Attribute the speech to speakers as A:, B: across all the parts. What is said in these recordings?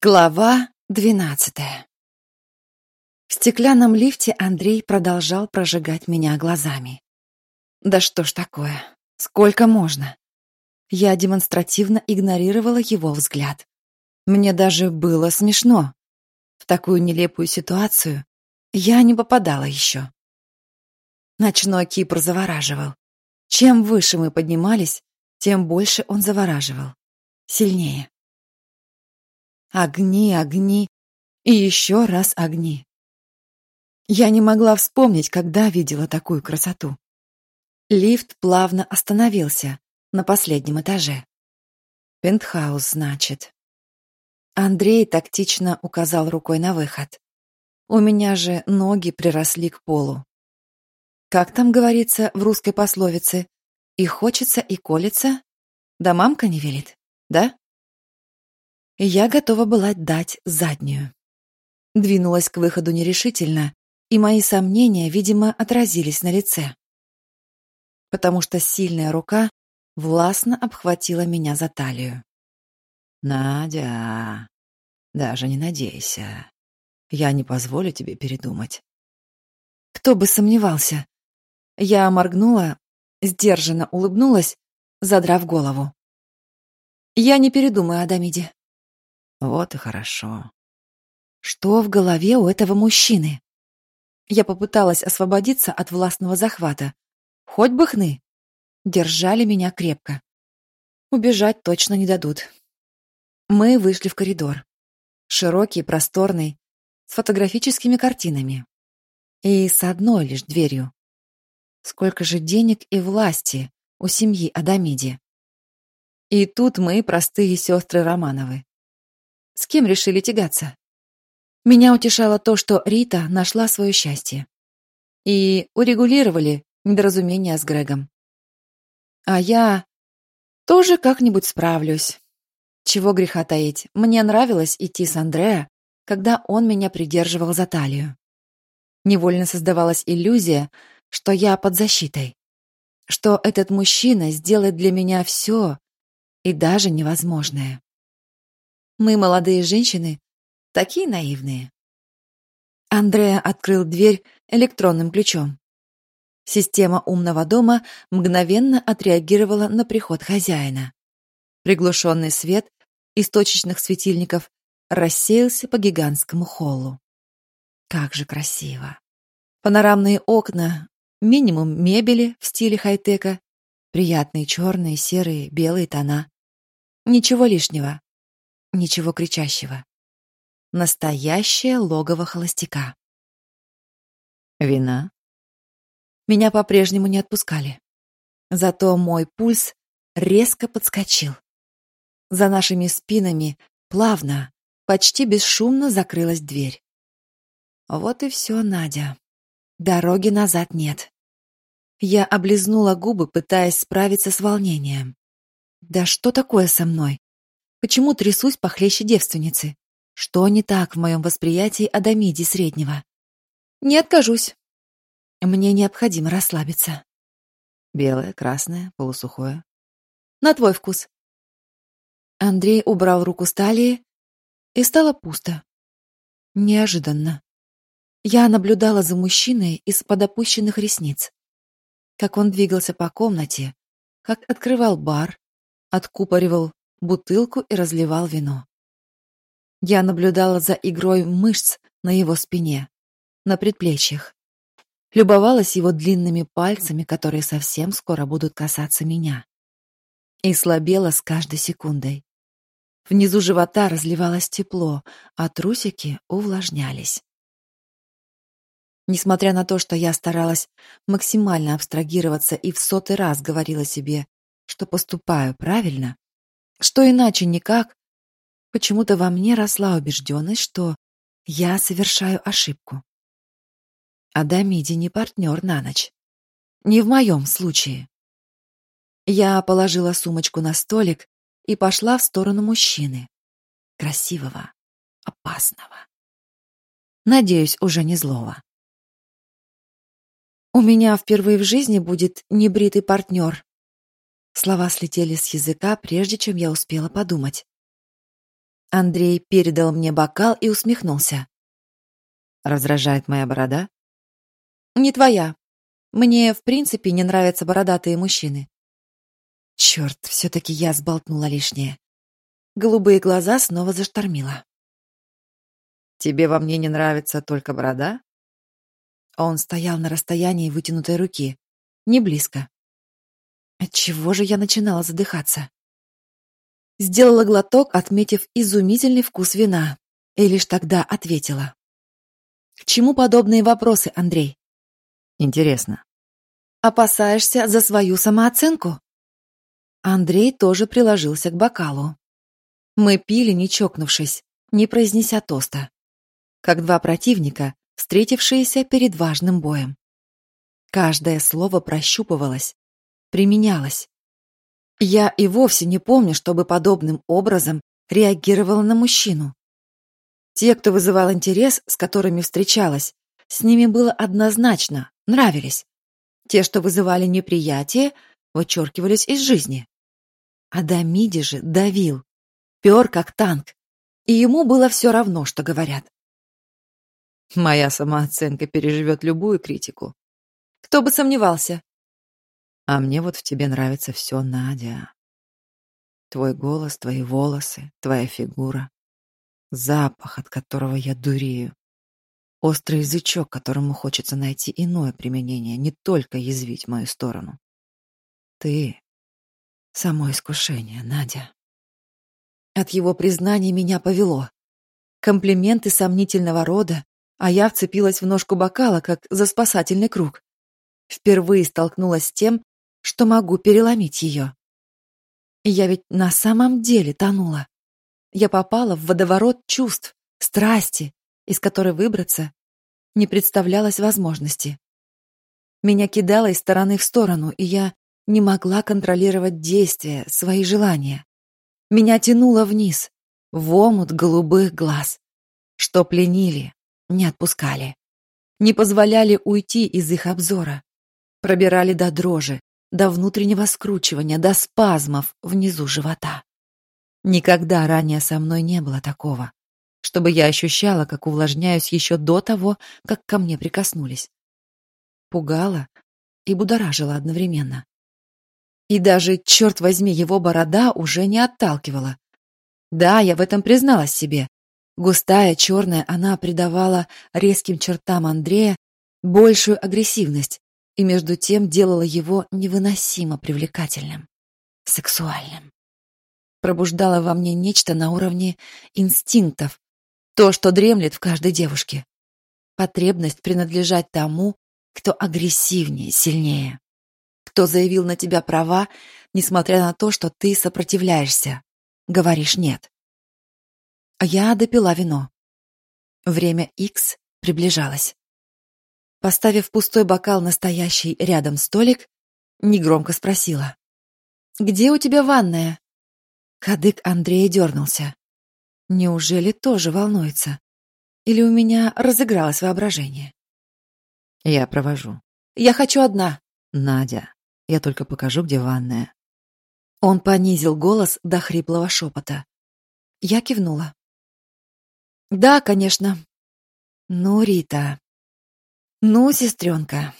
A: Глава двенадцатая В стеклянном лифте Андрей продолжал прожигать меня глазами. Да что ж такое? Сколько можно? Я демонстративно игнорировала его взгляд. Мне даже было смешно. В такую нелепую ситуацию я не попадала еще. Ночной Кипр завораживал. Чем выше мы поднимались, тем больше он завораживал. Сильнее. Огни, огни и еще раз огни. Я не могла вспомнить, когда видела такую красоту. Лифт плавно остановился на последнем этаже. Пентхаус, значит. Андрей тактично указал рукой на выход. У меня же ноги приросли к полу. Как там говорится в русской пословице? И хочется, и колется? Да мамка не велит, да? Я готова была дать заднюю. Двинулась к выходу нерешительно, и мои сомнения, видимо, отразились на лице. Потому что сильная рука властно обхватила меня за талию.
B: «Надя, даже не надейся. Я не позволю тебе передумать».
A: Кто бы сомневался. Я моргнула, сдержанно улыбнулась, задрав голову. Я не передумаю, Адамиде.
B: Вот и хорошо.
A: Что в голове у этого мужчины? Я попыталась освободиться от властного захвата. Хоть бы хны. Держали меня крепко. Убежать точно не дадут. Мы вышли в коридор. Широкий, просторный, с фотографическими картинами. И с одной лишь дверью. Сколько же денег и власти у семьи Адамиди. И тут мы, простые сестры Романовы. С кем решили тягаться? Меня утешало то, что Рита нашла свое счастье. И урегулировали недоразумение с Грегом. А я тоже как-нибудь справлюсь. Чего греха таить, мне нравилось идти с Андреа, когда он меня придерживал за талию. Невольно создавалась иллюзия, что я под защитой, что этот мужчина сделает для меня все и даже невозможное. Мы, молодые женщины, такие наивные. Андреа открыл дверь электронным ключом. Система умного дома мгновенно отреагировала на приход хозяина. Приглушенный свет из точечных светильников рассеялся по гигантскому холлу. Как же красиво. Панорамные окна, минимум мебели в стиле хай-тека, приятные черные, серые, белые тона. Ничего лишнего. Ничего кричащего. Настоящее логово холостяка.
B: Вина?
A: Меня по-прежнему не отпускали. Зато мой пульс резко подскочил. За нашими спинами плавно, почти бесшумно закрылась дверь. Вот и все, Надя. Дороги назад нет. Я облизнула губы, пытаясь справиться с волнением. Да что такое со мной? Почему трясусь похлеще девственницы? Что не так в моем восприятии Адамиди среднего? Не откажусь. Мне необходимо расслабиться.
B: Белое, красное, полусухое.
A: На твой вкус. Андрей убрал руку с талии, и стало пусто. Неожиданно. Я наблюдала за мужчиной из-под опущенных ресниц. Как он двигался по комнате, как открывал бар, откупоривал бутылку и разливал вино. Я наблюдала за игрой мышц на его спине, на предплечьях. Любовалась его длинными пальцами, которые совсем скоро будут касаться меня. И слабела с каждой секундой. Внизу живота разливалось тепло, а трусики увлажнялись. Несмотря на то, что я старалась максимально абстрагироваться и в сотый раз говорила себе, что поступаю правильно, что иначе никак, почему-то во мне росла убежденность, что я совершаю ошибку. Адамиди не партнер на ночь. Не в моем случае. Я положила сумочку на столик и пошла в сторону мужчины. Красивого, опасного. Надеюсь, уже не злого. У меня впервые в жизни будет небритый партнер, Слова слетели с языка, прежде чем я успела подумать. Андрей передал мне бокал и усмехнулся.
B: Раздражает моя борода?
A: Не твоя. Мне, в принципе, не нравятся бородатые мужчины. Черт, все-таки я сболтнула лишнее. Голубые глаза снова заштормила.
B: Тебе во мне не нравится только борода?
A: Он стоял на расстоянии вытянутой руки, не близко. Отчего же я начинала задыхаться? Сделала глоток, отметив изумительный вкус вина, и лишь тогда ответила. К чему подобные вопросы, Андрей?
B: Интересно.
A: Опасаешься за свою самооценку? Андрей тоже приложился к бокалу. Мы пили, не чокнувшись, не произнеся тоста. Как два противника, встретившиеся перед важным боем. Каждое слово прощупывалось, применялось. Я и вовсе не помню, чтобы подобным образом реагировала на мужчину. Те, кто вызывал интерес, с которыми встречалась, с ними было однозначно, нравились. Те, что вызывали неприятие, вычеркивались из жизни. А Дамиди же давил, пер как танк, и ему было все равно, что говорят.
B: Моя самооценка переживет любую критику.
A: Кто бы сомневался.
B: А мне вот в тебе нравится все, Надя. Твой голос, твои волосы, твоя фигура. Запах, от которого я дурею. Острый язычок, которому хочется найти иное применение, не только язвить мою сторону. Ты — само искушение, Надя.
A: От его признания меня повело. Комплименты сомнительного рода, а я вцепилась в ножку бокала, как за спасательный круг. Впервые столкнулась с тем, что могу переломить ее. Я ведь на самом деле тонула. Я попала в водоворот чувств, страсти, из которой выбраться не представлялось возможности. Меня кидало из стороны в сторону, и я не могла контролировать действия, свои желания. Меня тянуло вниз, в омут голубых глаз, что пленили, не отпускали. Не позволяли уйти из их обзора. Пробирали до дрожи, до внутреннего скручивания, до спазмов внизу живота. Никогда ранее со мной не было такого, чтобы я ощущала, как увлажняюсь еще до того, как ко мне прикоснулись. Пугало и будоражило одновременно. И даже, черт возьми, его борода уже не отталкивала. Да, я в этом призналась себе. Густая, черная, она придавала резким чертам Андрея большую агрессивность и между тем делала его невыносимо привлекательным, сексуальным. Пробуждала во мне нечто на уровне инстинктов, то, что дремлет в каждой девушке. Потребность принадлежать тому, кто агрессивнее, сильнее. Кто заявил на тебя права, несмотря на то, что ты сопротивляешься, говоришь «нет». Я допила вино. Время X приближалось. Поставив пустой бокал на стоящий рядом столик, негромко спросила. «Где у тебя ванная?» Кадык Андрея дернулся. Неужели тоже волнуется? Или у меня разыгралось воображение?
B: Я провожу.
A: Я хочу одна.
B: Надя, я только покажу, где ванная.
A: Он понизил голос до хриплого шепота. Я кивнула. Да, конечно. Ну, Рита. Ну, сестренка,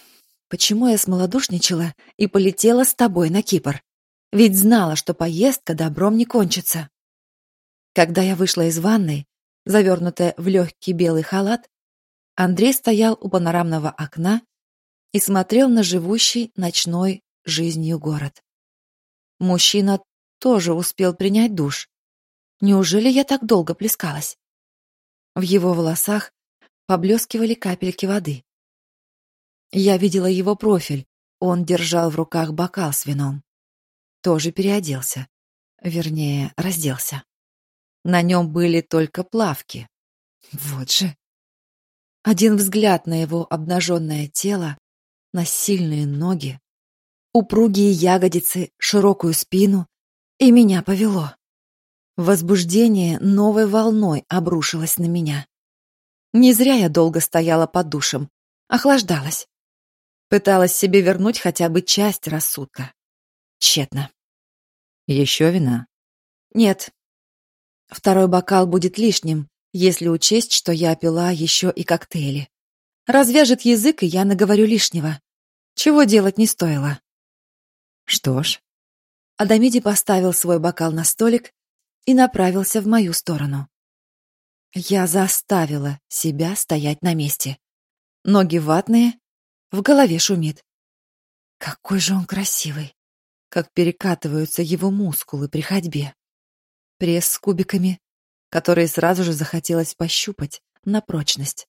A: почему я смолодушничала и полетела с тобой на Кипр? Ведь знала, что поездка добром не кончится. Когда я вышла из ванной, завернутая в легкий белый халат, Андрей стоял у панорамного окна и смотрел на живущий ночной жизнью город. Мужчина тоже успел принять душ. Неужели я так долго плескалась? В его волосах поблескивали капельки воды. Я видела его профиль. Он держал в руках бокал с вином. Тоже переоделся. Вернее, разделся. На нем были только плавки. Вот же. Один взгляд на его обнаженное тело, на сильные ноги, упругие ягодицы, широкую спину, и меня повело. Возбуждение новой волной обрушилось на меня. Не зря я долго стояла под душем, охлаждалась. Пыталась себе вернуть хотя бы часть рассудка. Тщетно.
B: Еще вина?
A: Нет. Второй бокал будет лишним, если учесть, что я пила еще и коктейли. Развяжет язык, и я наговорю лишнего. Чего делать не стоило.
B: Что ж.
A: Адамиди поставил свой бокал на столик и направился в мою сторону. Я заставила себя стоять на месте. Ноги ватные, в голове шумит. Какой же он красивый! Как перекатываются его мускулы при ходьбе. Пресс с кубиками, которые сразу же захотелось пощупать на прочность.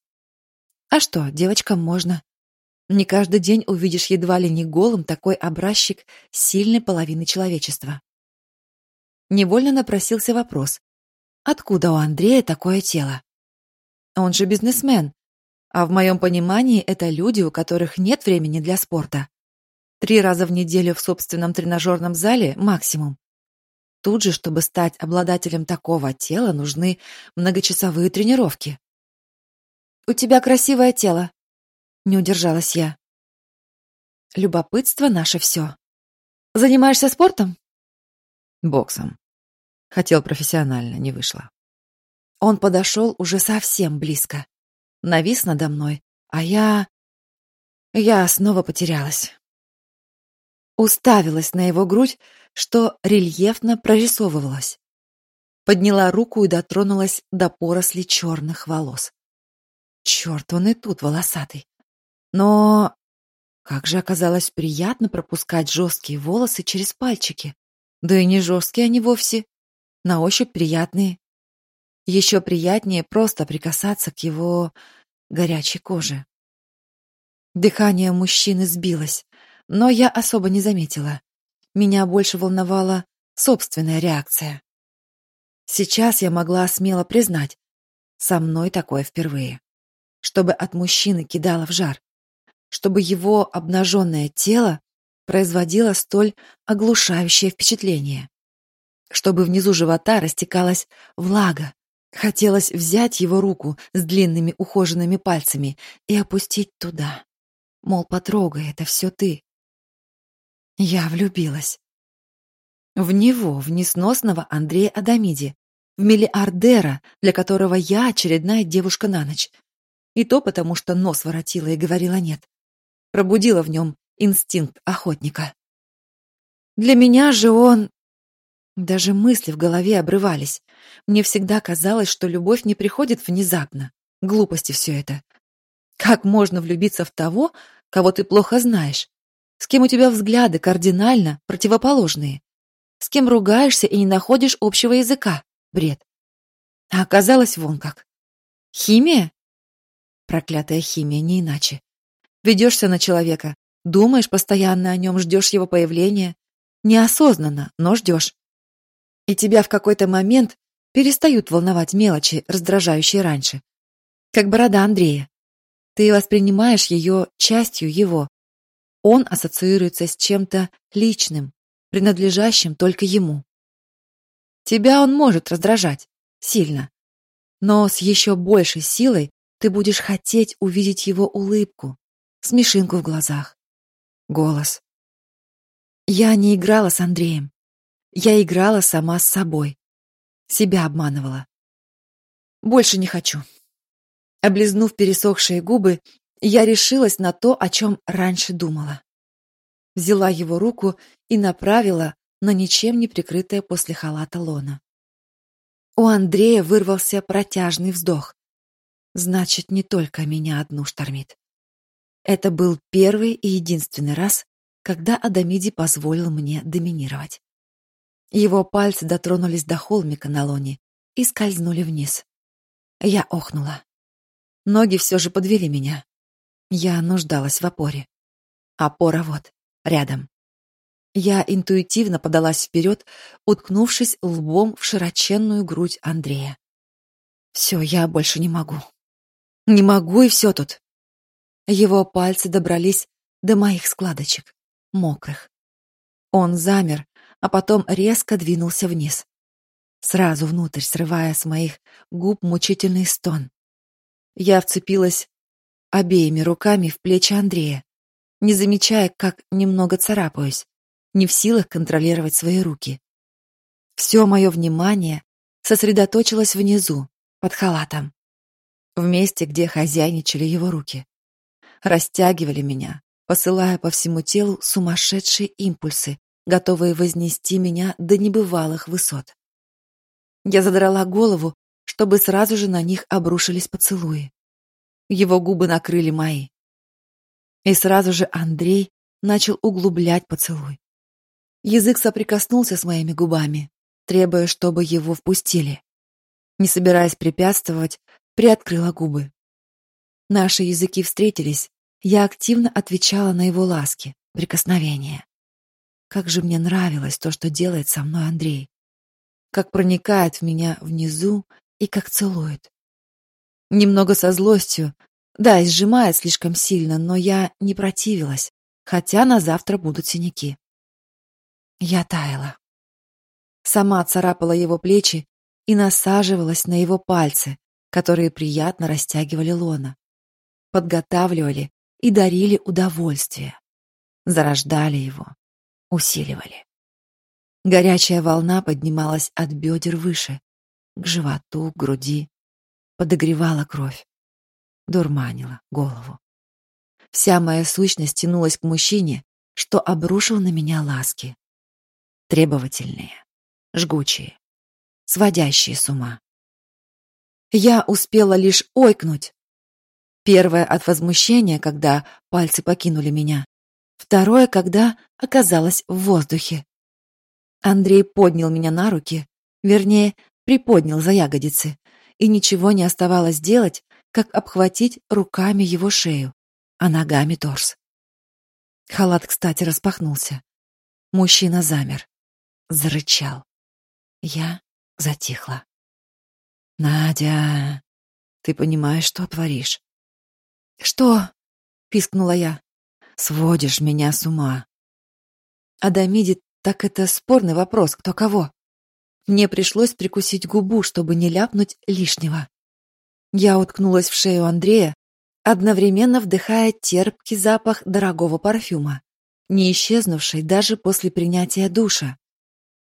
A: А что, девочкам можно. Не каждый день увидишь едва ли не голым такой образчик сильной половины человечества. Невольно напросился вопрос. Откуда у Андрея такое тело? Он же бизнесмен. А в моем понимании это люди, у которых нет времени для спорта. Три раза в неделю в собственном тренажерном зале максимум. Тут же, чтобы стать обладателем такого тела, нужны многочасовые тренировки. «У тебя красивое тело», — не удержалась я. Любопытство — наше все. Занимаешься спортом?
B: Боксом. Хотел профессионально, не вышло.
A: Он подошел уже совсем близко. Навис надо мной, а я... Я снова потерялась. Уставилась на его грудь, что рельефно прорисовывалось. Подняла руку и дотронулась до поросли черных волос. Черт, он и тут волосатый. Но как же оказалось приятно пропускать жесткие волосы через пальчики. Да и не жесткие они вовсе. На ощупь приятные. Еще приятнее просто прикасаться к его горячей коже. Дыхание мужчины сбилось, но я особо не заметила. Меня больше волновала собственная реакция. Сейчас я могла смело признать, со мной такое впервые чтобы от мужчины кидало в жар, чтобы его обнаженное тело производило столь оглушающее впечатление, чтобы внизу живота растекалась влага. Хотелось взять его руку с длинными ухоженными пальцами и опустить туда. Мол, потрогай, это все ты. Я влюбилась. В него, в несносного Андрея Адамиди, в миллиардера, для которого я очередная девушка на ночь, и то потому, что нос воротила и говорила нет. Пробудила в нем инстинкт охотника. Для меня же он... Даже мысли в голове обрывались. Мне всегда казалось, что любовь не приходит внезапно. Глупости все это. Как можно влюбиться в того, кого ты плохо знаешь? С кем у тебя взгляды кардинально противоположные? С кем ругаешься и не находишь общего языка? Бред. А оказалось вон как. Химия? Проклятая химия, не иначе. Ведешься на человека, думаешь постоянно о нем, ждешь его появления. Неосознанно, но ждешь. И тебя в какой-то момент перестают волновать мелочи, раздражающие раньше. Как борода Андрея. Ты воспринимаешь ее частью его. Он ассоциируется с чем-то личным, принадлежащим только ему. Тебя он может раздражать. Сильно. Но с еще большей силой ты будешь хотеть увидеть его улыбку, смешинку в глазах, голос. Я не играла с Андреем. Я играла сама с собой. Себя обманывала. Больше не хочу. Облизнув пересохшие губы, я решилась на то, о чем раньше думала. Взяла его руку и направила на ничем не прикрытое после халата лона. У Андрея вырвался протяжный вздох. Значит, не только меня одну штормит. Это был первый и единственный раз, когда Адамиди позволил мне доминировать. Его пальцы дотронулись до холмика на лоне и скользнули вниз. Я охнула. Ноги все же подвели меня. Я нуждалась в опоре. Опора вот, рядом. Я интуитивно подалась вперед, уткнувшись лбом в широченную грудь Андрея. Все, я больше не могу. Не могу, и все тут. Его пальцы добрались до моих складочек, мокрых. Он замер, а потом резко двинулся вниз. Сразу внутрь, срывая с моих губ мучительный стон. Я вцепилась обеими руками в плечи Андрея, не замечая, как немного царапаюсь, не в силах контролировать свои руки. Все мое внимание сосредоточилась внизу, под халатом. В месте, где хозяйничали его руки. Растягивали меня, посылая по всему телу сумасшедшие импульсы, готовые вознести меня до небывалых высот. Я задрала голову, чтобы сразу же на них обрушились поцелуи. Его губы накрыли мои. И сразу же Андрей начал углублять поцелуй. Язык соприкоснулся с моими губами, требуя, чтобы его впустили. Не собираясь препятствовать, приоткрыла губы. Наши языки встретились, я активно отвечала на его ласки, прикосновения. Как же мне нравилось то, что делает со мной Андрей. Как проникает в меня внизу и как целует. Немного со злостью, да, и сжимает слишком сильно, но я не противилась, хотя на завтра будут синяки. Я таяла. Сама царапала его плечи и насаживалась на его пальцы, которые приятно растягивали лона, подготавливали и дарили удовольствие, зарождали его, усиливали. Горячая волна поднималась от бедер выше, к животу, к груди, подогревала кровь, дурманила голову. Вся моя сущность тянулась к мужчине, что обрушил на меня ласки. Требовательные, жгучие, сводящие с ума. Я успела лишь ойкнуть, Первое от возмущения, когда пальцы покинули меня. Второе, когда оказалась в воздухе. Андрей поднял меня на руки, вернее, приподнял за ягодицы, и ничего не оставалось делать, как обхватить руками его шею, а ногами торс. Халат, кстати, распахнулся. Мужчина замер, зарычал. Я затихла. Надя, ты понимаешь, что творишь? «Что?» — пискнула я. «Сводишь меня с ума». Адамиди, так это спорный вопрос, кто кого. Мне пришлось прикусить губу, чтобы не ляпнуть лишнего. Я уткнулась в шею Андрея, одновременно вдыхая терпкий запах дорогого парфюма, не исчезнувший даже после принятия душа,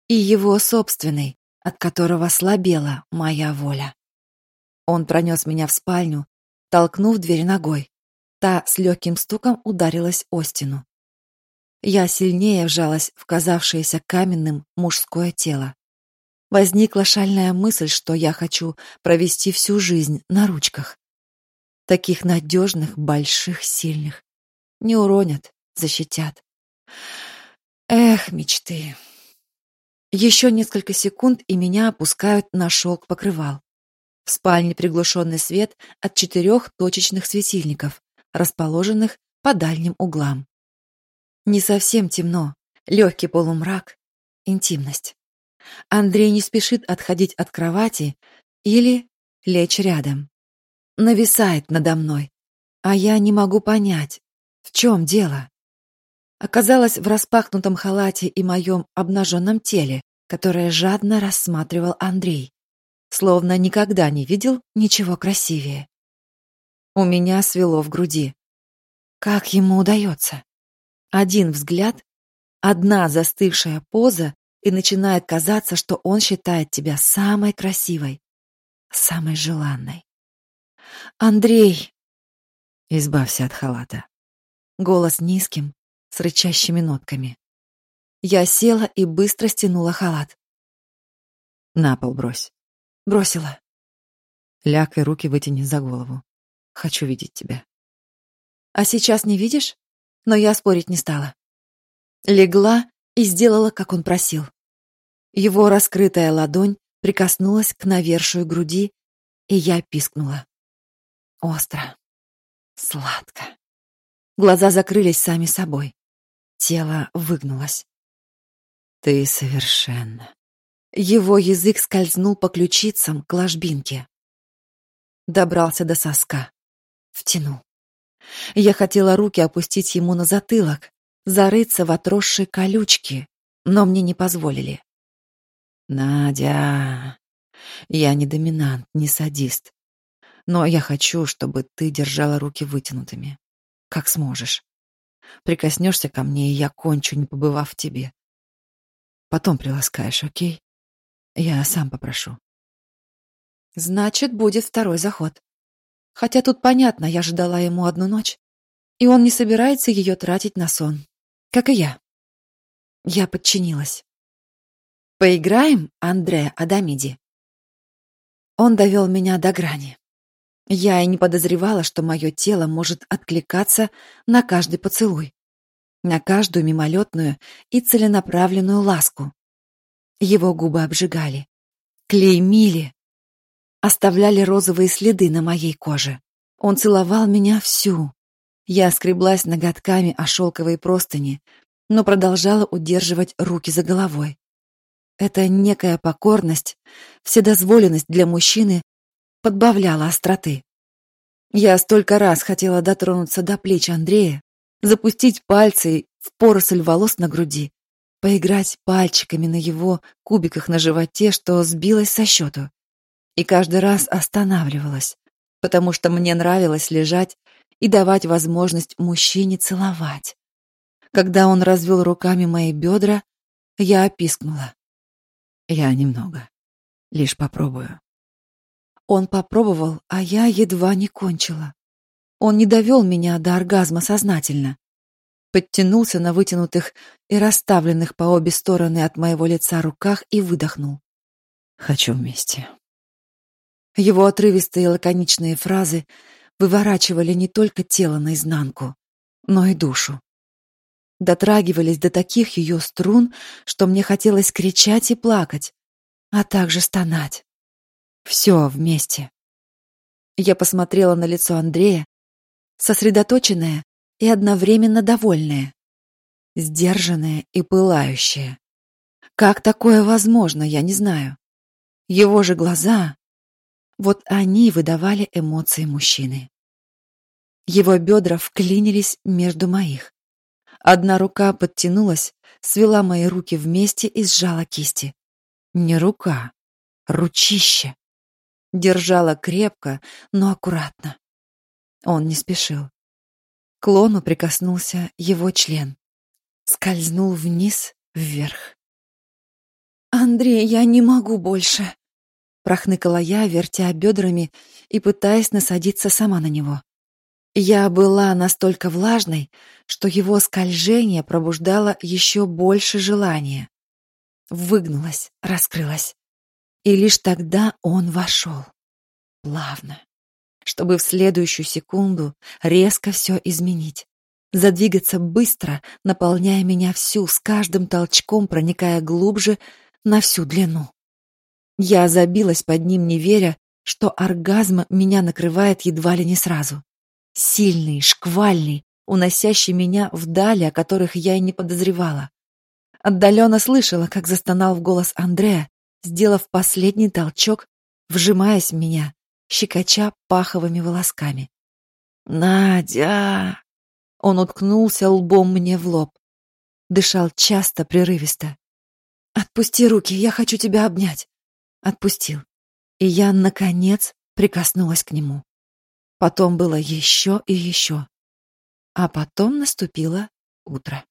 A: и его собственный, от которого слабела моя воля. Он пронес меня в спальню, толкнув дверь ногой. Та с легким стуком ударилась о стену. Я сильнее вжалась в казавшееся каменным мужское тело. Возникла шальная мысль, что я хочу провести всю жизнь на ручках. Таких надежных, больших, сильных. Не уронят, защитят. Эх, мечты. Еще несколько секунд, и меня опускают на шелк покрывал. В спальне приглушенный свет от четырех точечных светильников, расположенных по дальним углам. Не совсем темно, легкий полумрак, интимность. Андрей не спешит отходить от кровати или лечь рядом. Нависает надо мной, а я не могу понять, в чем дело. Оказалось в распахнутом халате и моем обнаженном теле, которое жадно рассматривал Андрей словно никогда не видел ничего красивее. У меня свело в груди. Как ему удается? Один взгляд, одна застывшая поза, и начинает казаться, что он считает тебя самой красивой, самой желанной. Андрей, избавься от халата. Голос низким, с рычащими нотками. Я села и быстро стянула халат. На пол брось. Бросила. Ляг и руки вытяни за голову. Хочу видеть тебя. А сейчас не видишь? Но я спорить не стала. Легла и сделала, как он просил. Его раскрытая ладонь прикоснулась к навершию груди, и я пискнула. Остро. Сладко. Глаза закрылись сами собой. Тело выгнулось. Ты совершенно его язык скользнул по ключицам к ложбинке. Добрался до соска. Втянул. Я хотела руки опустить ему на затылок, зарыться в отросшие колючки, но мне не позволили. «Надя, я не доминант, не садист, но я хочу, чтобы ты держала руки вытянутыми, как сможешь. Прикоснешься ко мне, и я кончу, не побывав в тебе. Потом приласкаешь, окей?» Я сам попрошу. Значит, будет второй заход. Хотя тут понятно, я же дала ему одну ночь. И он не собирается ее тратить на сон. Как и я. Я подчинилась. «Поиграем, Андре Адамиди?» Он довел меня до грани. Я и не подозревала, что мое тело может откликаться на каждый поцелуй, на каждую мимолетную и целенаправленную ласку. Его губы обжигали, клеймили, оставляли розовые следы на моей коже. Он целовал меня всю. Я скреблась ноготками о шелковые простыни, но продолжала удерживать руки за головой. Эта некая покорность, вседозволенность для мужчины подбавляла остроты. Я столько раз хотела дотронуться до плеч Андрея, запустить пальцы в поросль волос на груди, поиграть пальчиками на его кубиках на животе, что сбилась со счету и каждый раз останавливалась, потому что мне нравилось лежать и давать возможность мужчине целовать. Когда он развел руками мои бедра, я опискнула. Я немного. Лишь попробую. Он попробовал, а я едва не кончила. Он не довел меня до оргазма сознательно. Подтянулся на вытянутых и расставленных по обе стороны от моего лица руках и выдохнул. «Хочу вместе». Его отрывистые лаконичные фразы выворачивали не только тело наизнанку, но и душу. Дотрагивались до таких ее струн, что мне хотелось кричать и плакать, а также стонать. Все вместе. Я посмотрела на лицо Андрея, сосредоточенное и одновременно довольное, сдержанное и пылающее. Как такое возможно, я не знаю. Его же глаза, вот они выдавали эмоции мужчины. Его бедра вклинились между моих. Одна рука подтянулась, свела мои руки вместе и сжала кисти. Не рука, ручище. Держала крепко, но аккуратно. Он не спешил. К лону прикоснулся его член. Скользнул вниз, вверх. «Андрей, я не могу больше!» Прохныкала я, вертя бедрами и пытаясь насадиться сама на него. Я была настолько влажной, что его скольжение пробуждало еще больше желания. Выгнулась, раскрылась. И лишь тогда он вошел. Плавно. Чтобы в следующую секунду резко все изменить. Задвигаться быстро, наполняя меня всю, с каждым толчком проникая глубже на всю длину. Я забилась под ним, не веря, что оргазм меня накрывает едва ли не сразу. Сильный, шквальный, уносящий меня вдали, о которых я и не подозревала. Отдаленно слышала, как застонал в голос Андрея, сделав последний толчок, вжимаясь в меня, щекоча паховыми волосками. «Надя!» Он уткнулся лбом мне в лоб. Дышал часто, прерывисто. «Отпусти руки, я хочу тебя обнять!» Отпустил. И я, наконец, прикоснулась к нему. Потом было еще и еще. А потом наступило утро.